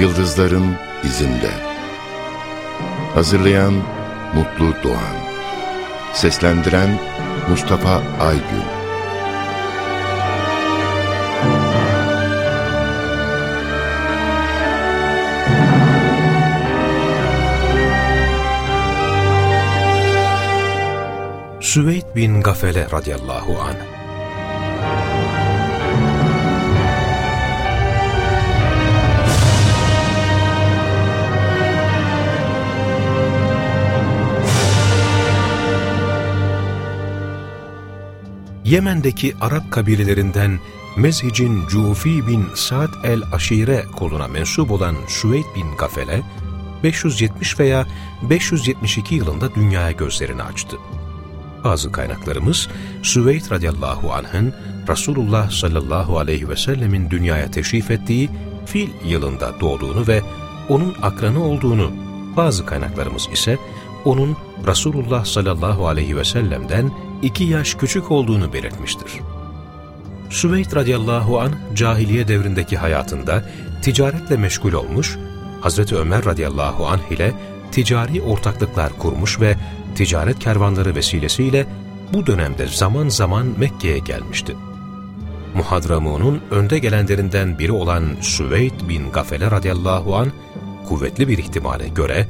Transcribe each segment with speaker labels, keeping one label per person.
Speaker 1: Yıldızların izinde. Hazırlayan Mutlu Doğan. Seslendiren Mustafa Aygün.
Speaker 2: Süveyd bin Gafele radıyallahu anh Yemen'deki Arap kabilelerinden Mezhic'in Cufi bin Sa'd el-Aşire koluna mensup olan Süveyd bin Gafele, 570 veya 572 yılında dünyaya gözlerini açtı. Bazı kaynaklarımız Süveyd radıyallahu anh'ın Resulullah sallallahu aleyhi ve sellemin dünyaya teşrif ettiği fil yılında doğduğunu ve onun akranı olduğunu, bazı kaynaklarımız ise onun Resulullah sallallahu aleyhi ve sellem'den iki yaş küçük olduğunu belirtmiştir. Süveyd radıyallahu an cahiliye devrindeki hayatında ticaretle meşgul olmuş, Hazreti Ömer radıyallahu anh ile ticari ortaklıklar kurmuş ve ticaret kervanları vesilesiyle bu dönemde zaman zaman Mekke'ye gelmişti. Muhadramu'nun önde gelenlerinden biri olan Süveyd bin Gafele radıyallahu an kuvvetli bir ihtimale göre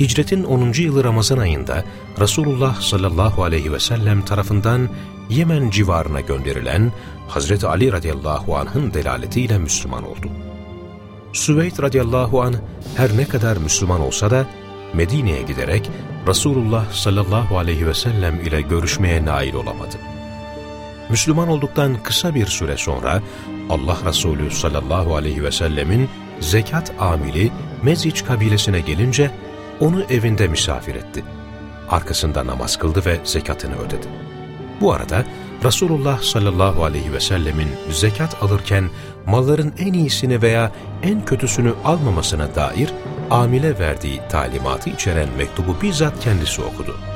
Speaker 2: hicretin 10. yılı Ramazan ayında Resulullah sallallahu aleyhi ve sellem tarafından Yemen civarına gönderilen Hazreti Ali radıyallahu anh'ın delaletiyle Müslüman oldu. Süveyd radıyallahu anh her ne kadar Müslüman olsa da Medine'ye giderek Resulullah sallallahu aleyhi ve sellem ile görüşmeye nail olamadı. Müslüman olduktan kısa bir süre sonra Allah Resulü sallallahu aleyhi ve sellemin zekat amili Mezic kabilesine gelince onu evinde misafir etti. Arkasında namaz kıldı ve zekatını ödedi. Bu arada Resulullah sallallahu aleyhi ve sellemin zekat alırken malların en iyisini veya en kötüsünü almamasına dair amile verdiği talimatı içeren mektubu bizzat kendisi okudu.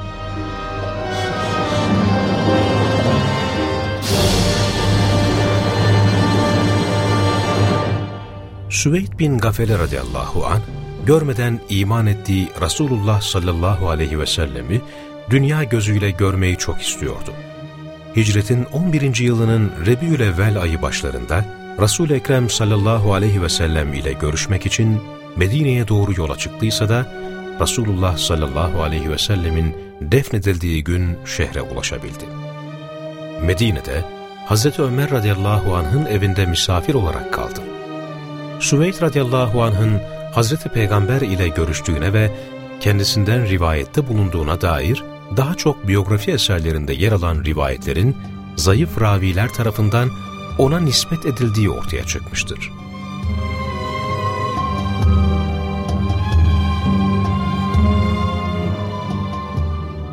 Speaker 2: Süveyd bin Gafele radıyallahu anh görmeden iman ettiği Resulullah sallallahu aleyhi ve sellemi dünya gözüyle görmeyi çok istiyordu. Hicretin 11. yılının Rebiülevvel ayı başlarında Resul-i Ekrem sallallahu aleyhi ve sellem ile görüşmek için Medine'ye doğru yola çıktıysa da Resulullah sallallahu aleyhi ve sellemin defnedildiği gün şehre ulaşabildi. Medine'de Hz. Ömer radıyallahu anh'ın evinde misafir olarak kaldı. Süveyd radıyallahu anh'ın Hazreti Peygamber ile görüştüğüne ve kendisinden rivayette bulunduğuna dair daha çok biyografi eserlerinde yer alan rivayetlerin zayıf raviler tarafından ona nispet edildiği ortaya çıkmıştır.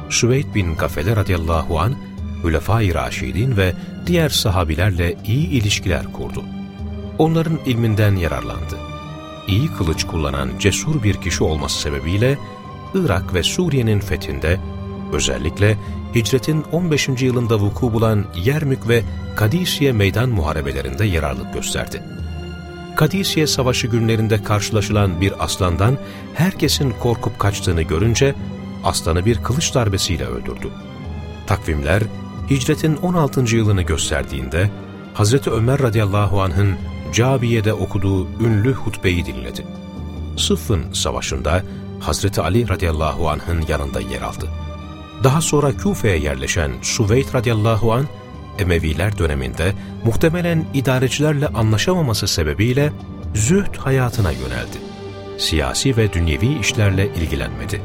Speaker 2: Süveyd bin Gafele radıyallahu an Hülefai Raşidin ve diğer sahabilerle iyi ilişkiler kurdu. Onların ilminden yararlandı iyi kılıç kullanan cesur bir kişi olması sebebiyle Irak ve Suriye'nin fethinde özellikle hicretin 15. yılında vuku bulan Yermük ve Kadisiye meydan muharebelerinde yararlık gösterdi. Kadisiye savaşı günlerinde karşılaşılan bir aslandan herkesin korkup kaçtığını görünce aslanı bir kılıç darbesiyle öldürdü. Takvimler hicretin 16. yılını gösterdiğinde Hazreti Ömer radıyallahu anh'ın Cabiye'de okuduğu ünlü hutbeyi dinledi. Sıffın Savaşı'nda Hazreti Ali radıyallahu anh'ın yanında yer aldı. Daha sonra Küfe'ye yerleşen Süveyd radıyallahu anh, Emeviler döneminde muhtemelen idarecilerle anlaşamaması sebebiyle zühd hayatına yöneldi. Siyasi ve dünyevi işlerle ilgilenmedi.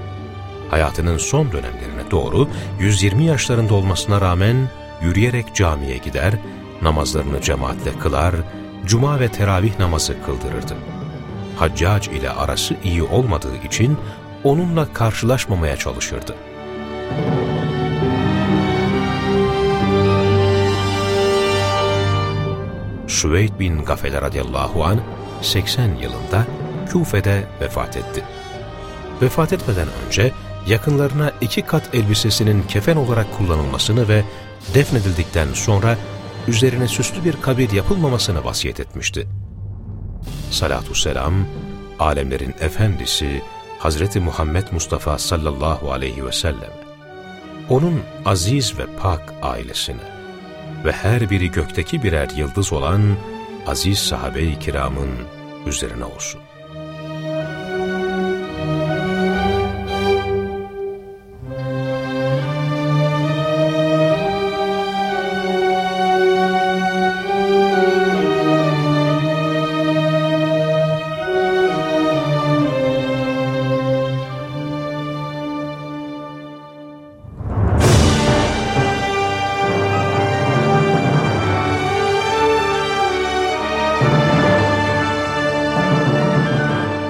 Speaker 2: Hayatının son dönemlerine doğru 120 yaşlarında olmasına rağmen yürüyerek camiye gider, namazlarını cemaatle kılar, cuma ve teravih namazı kıldırırdı. Haccac ile arası iyi olmadığı için onunla karşılaşmamaya çalışırdı. Süveyd bin Gafele radıyallahu an 80 yılında Küfe'de vefat etti. Vefat etmeden önce yakınlarına iki kat elbisesinin kefen olarak kullanılmasını ve defnedildikten sonra üzerine süslü bir kabir yapılmamasını vasiyet etmişti. Salatü selam, alemlerin efendisi Hazreti Muhammed Mustafa sallallahu aleyhi ve sellem, onun aziz ve pak ailesine ve her biri gökteki birer yıldız olan aziz sahabe-i kiramın üzerine olsun.